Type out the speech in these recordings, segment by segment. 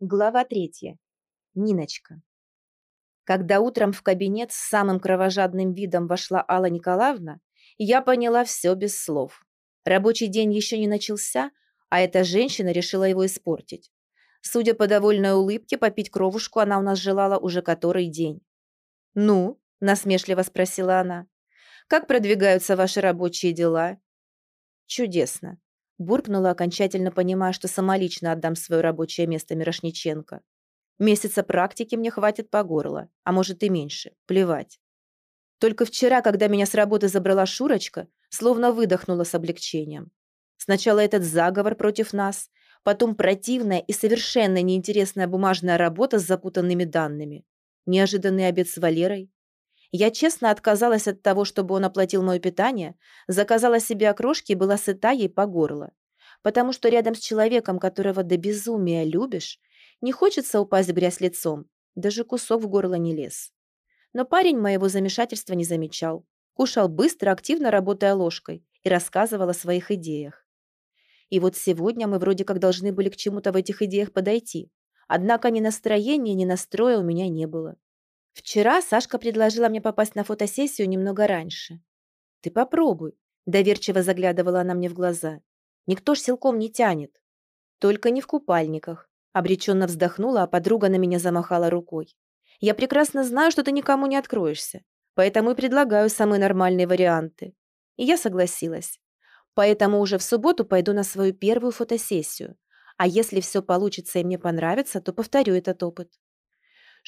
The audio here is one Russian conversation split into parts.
Глава третья. Ниночка. Когда утром в кабинет с самым кровожадным видом вошла Алла Николаевна, я поняла все без слов. Рабочий день еще не начался, а эта женщина решила его испортить. Судя по довольной улыбке, попить кровушку она у нас желала уже который день. «Ну?» – насмешливо спросила она. «Как продвигаются ваши рабочие дела?» «Чудесно. Буркнула, окончательно понимая, что сама лично отдам свое рабочее место Мирошниченко. Месяца практики мне хватит по горло, а может и меньше. Плевать. Только вчера, когда меня с работы забрала Шурочка, словно выдохнула с облегчением. Сначала этот заговор против нас, потом противная и совершенно неинтересная бумажная работа с запутанными данными, неожиданный обед с Валерой. Я честно отказалась от того, чтобы он оплатил мое питание, заказала себе окрошки и была сыта ей по горло. Потому что рядом с человеком, которого до безумия любишь, не хочется упасть в грязь лицом, даже кусок в горло не лез. Но парень моего замешательства не замечал. Кушал быстро, активно работая ложкой, и рассказывал о своих идеях. И вот сегодня мы вроде как должны были к чему-то в этих идеях подойти. Однако ни настроения, ни настроя у меня не было. Вчера Сашка предложила мне попасть на фотосессию немного раньше. «Ты попробуй», – доверчиво заглядывала она мне в глаза. «Никто ж силком не тянет». «Только не в купальниках», – обреченно вздохнула, а подруга на меня замахала рукой. «Я прекрасно знаю, что ты никому не откроешься, поэтому и предлагаю самые нормальные варианты». И я согласилась. Поэтому уже в субботу пойду на свою первую фотосессию. А если все получится и мне понравится, то повторю этот опыт.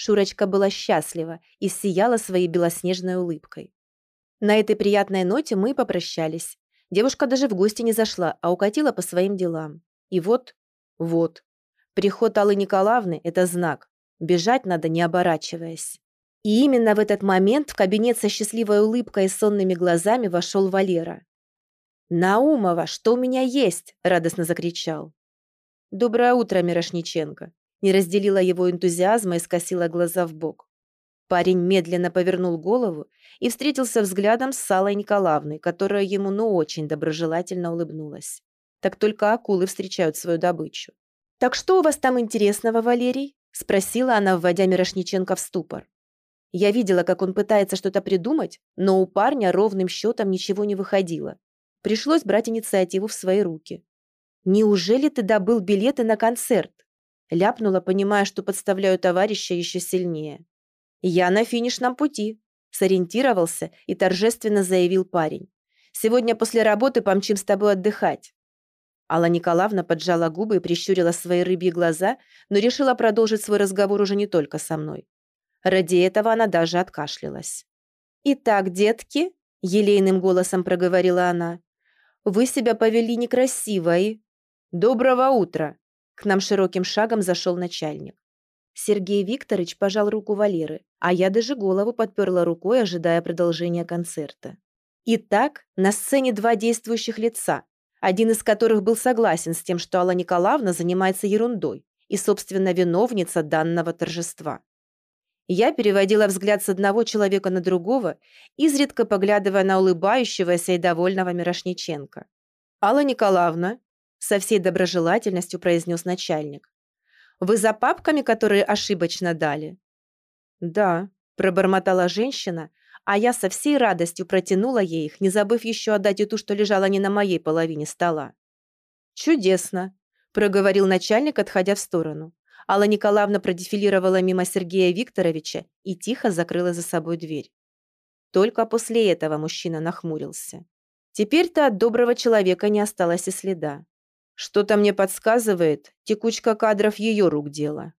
Шурочка была счастлива и сияла своей белоснежной улыбкой. На этой приятной ноте мы попрощались. Девушка даже в гости не зашла, а укатила по своим делам. И вот, вот. Приход Аллы Николаевны – это знак. Бежать надо, не оборачиваясь. И именно в этот момент в кабинет со счастливой улыбкой и сонными глазами вошел Валера. «Наумова, что у меня есть?» – радостно закричал. «Доброе утро, Мирошниченко», не разделила его энтузиазма и скосила глаза в бок. Парень медленно повернул голову и встретился взглядом с Салой Николаевной, которая ему ну очень доброжелательно улыбнулась. Так только акулы встречают свою добычу. «Так что у вас там интересного, Валерий?» – спросила она, вводя Мирошниченко в ступор. Я видела, как он пытается что-то придумать, но у парня ровным счетом ничего не выходило. Пришлось брать инициативу в свои руки. «Неужели ты добыл билеты на концерт?» Ляпнула, понимая, что подставляю товарища еще сильнее. «Я на финишном пути», – сориентировался и торжественно заявил парень. «Сегодня после работы помчим с тобой отдыхать». Алла Николаевна поджала губы и прищурила свои рыбьи глаза, но решила продолжить свой разговор уже не только со мной. Ради этого она даже откашлялась. «Итак, детки», – елейным голосом проговорила она, – «вы себя повели некрасиво и...» «Доброго утра!» К нам широким шагом зашел начальник. Сергей Викторович пожал руку Валеры, а я даже голову подперла рукой, ожидая продолжения концерта. Итак, на сцене два действующих лица, один из которых был согласен с тем, что Алла Николаевна занимается ерундой и, собственно, виновница данного торжества. Я переводила взгляд с одного человека на другого, изредка поглядывая на улыбающегося и довольного Мирошниченко. «Алла Николаевна, со всей доброжелательностью произнес начальник. «Вы за папками, которые ошибочно дали?» «Да», – пробормотала женщина, а я со всей радостью протянула ей их, не забыв еще отдать и ту, что лежала не на моей половине стола. «Чудесно», – проговорил начальник, отходя в сторону. Алла Николаевна продефилировала мимо Сергея Викторовича и тихо закрыла за собой дверь. Только после этого мужчина нахмурился. Теперь-то от доброго человека не осталось и следа. Что-то мне подсказывает, текучка кадров ее рук дело.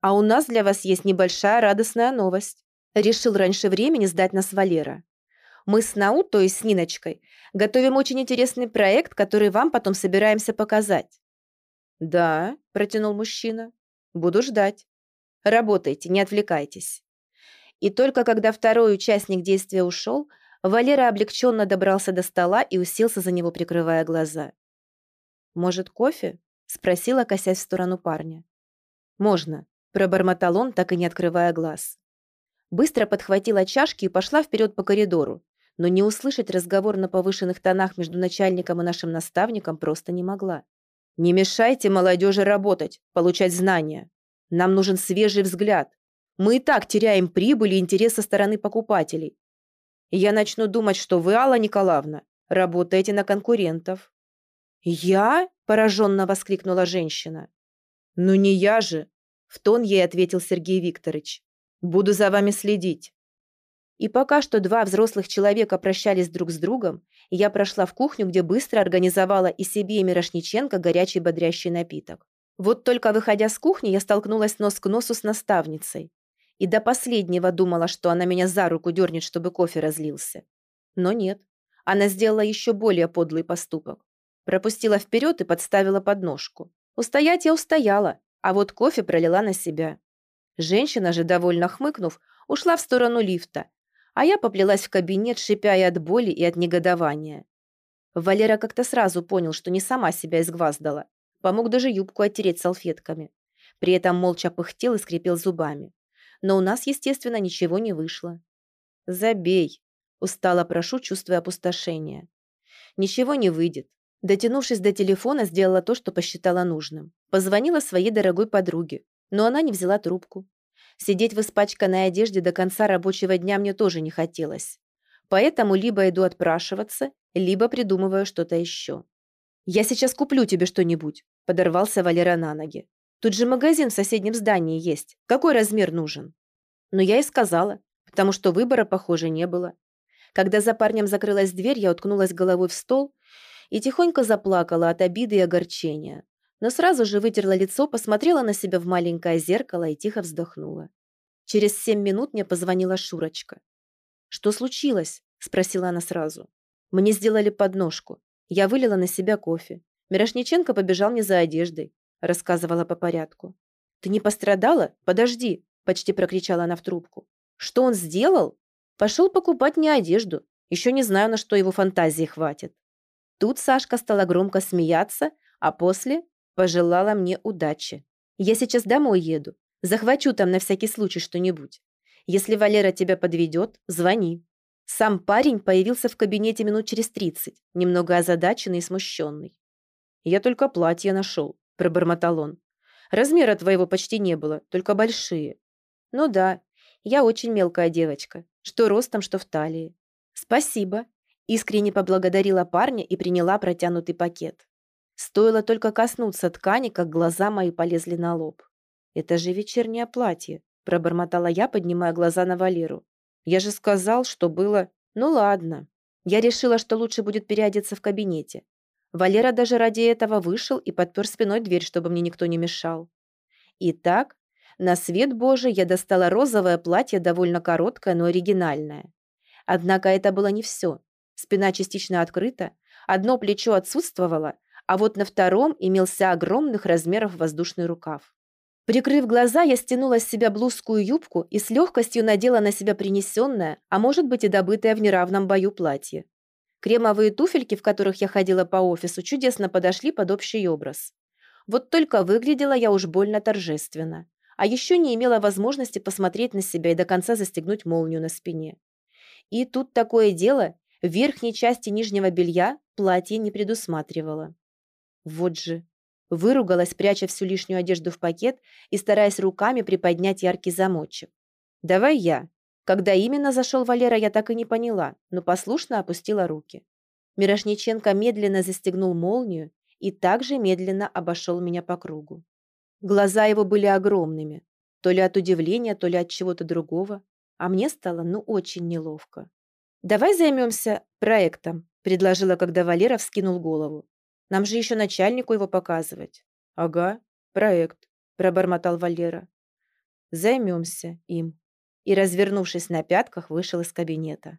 А у нас для вас есть небольшая радостная новость. Решил раньше времени сдать нас Валера. Мы с Нау, то есть с Ниночкой, готовим очень интересный проект, который вам потом собираемся показать. «Да», – протянул мужчина, – «буду ждать. Работайте, не отвлекайтесь». И только когда второй участник действия ушел, Валера облегченно добрался до стола и уселся за него, прикрывая глаза. «Может, кофе?» – спросила, косясь в сторону парня. «Можно», – пробормотал он, так и не открывая глаз. Быстро подхватила чашки и пошла вперед по коридору, но не услышать разговор на повышенных тонах между начальником и нашим наставником просто не могла. «Не мешайте молодежи работать, получать знания», Нам нужен свежий взгляд. Мы и так теряем прибыль и интерес со стороны покупателей. Я начну думать, что вы, Алла Николаевна, работаете на конкурентов». «Я?» – пораженно воскликнула женщина. «Ну не я же!» – в тон ей ответил Сергей Викторович. «Буду за вами следить». И пока что два взрослых человека прощались друг с другом, я прошла в кухню, где быстро организовала и себе, и Мирошниченко горячий бодрящий напиток. Вот только выходя с кухни, я столкнулась нос к носу с наставницей. И до последнего думала, что она меня за руку дернет, чтобы кофе разлился. Но нет. Она сделала еще более подлый поступок. Пропустила вперед и подставила подножку. Устоять я устояла, а вот кофе пролила на себя. Женщина же, довольно хмыкнув, ушла в сторону лифта, а я поплелась в кабинет, шипя от боли и от негодования. Валера как-то сразу понял, что не сама себя изгваздала. Помог даже юбку оттереть салфетками. При этом молча пыхтел и скрипел зубами. Но у нас, естественно, ничего не вышло. «Забей!» – устало прошу, чувствуя опустошение. «Ничего не выйдет». Дотянувшись до телефона, сделала то, что посчитала нужным. Позвонила своей дорогой подруге, но она не взяла трубку. Сидеть в испачканной одежде до конца рабочего дня мне тоже не хотелось. Поэтому либо иду отпрашиваться, либо придумываю что-то еще. «Я сейчас куплю тебе что-нибудь», – подорвался Валера на ноги. «Тут же магазин в соседнем здании есть. Какой размер нужен?» Но я и сказала, потому что выбора, похоже, не было. Когда за парнем закрылась дверь, я уткнулась головой в стол и тихонько заплакала от обиды и огорчения но сразу же вытерла лицо, посмотрела на себя в маленькое зеркало и тихо вздохнула. Через семь минут мне позвонила Шурочка. «Что случилось?» – спросила она сразу. «Мне сделали подножку. Я вылила на себя кофе. Мирошниченко побежал мне за одеждой», – рассказывала по порядку. «Ты не пострадала? Подожди!» – почти прокричала она в трубку. «Что он сделал? Пошел покупать мне одежду. Еще не знаю, на что его фантазии хватит». Тут Сашка стала громко смеяться, а после Пожелала мне удачи. Я сейчас домой еду. Захвачу там на всякий случай что-нибудь. Если Валера тебя подведет, звони. Сам парень появился в кабинете минут через тридцать, немного озадаченный и смущенный. «Я только платье нашел», – пробормотал он. «Размера твоего почти не было, только большие». «Ну да, я очень мелкая девочка, что ростом, что в талии». «Спасибо», – искренне поблагодарила парня и приняла протянутый пакет. Стоило только коснуться ткани, как глаза мои полезли на лоб. «Это же вечернее платье», – пробормотала я, поднимая глаза на Валеру. «Я же сказал, что было...» «Ну ладно». Я решила, что лучше будет переодеться в кабинете. Валера даже ради этого вышел и подпер спиной дверь, чтобы мне никто не мешал. Итак, на свет Божий я достала розовое платье, довольно короткое, но оригинальное. Однако это было не все. Спина частично открыта, одно плечо отсутствовало, а вот на втором имелся огромных размеров воздушный рукав. Прикрыв глаза, я стянула с себя блузскую юбку и с легкостью надела на себя принесенное, а может быть и добытое в неравном бою платье. Кремовые туфельки, в которых я ходила по офису, чудесно подошли под общий образ. Вот только выглядела я уж больно торжественно, а еще не имела возможности посмотреть на себя и до конца застегнуть молнию на спине. И тут такое дело, в верхней части нижнего белья платье не предусматривало. Вот же. Выругалась, пряча всю лишнюю одежду в пакет и стараясь руками приподнять яркий замочек. «Давай я». Когда именно зашел Валера, я так и не поняла, но послушно опустила руки. Мирошниченко медленно застегнул молнию и также медленно обошел меня по кругу. Глаза его были огромными, то ли от удивления, то ли от чего-то другого, а мне стало ну очень неловко. «Давай займемся проектом», – предложила, когда Валера вскинул голову. Нам же еще начальнику его показывать». «Ага, проект», – пробормотал Валера. «Займемся им». И, развернувшись на пятках, вышел из кабинета.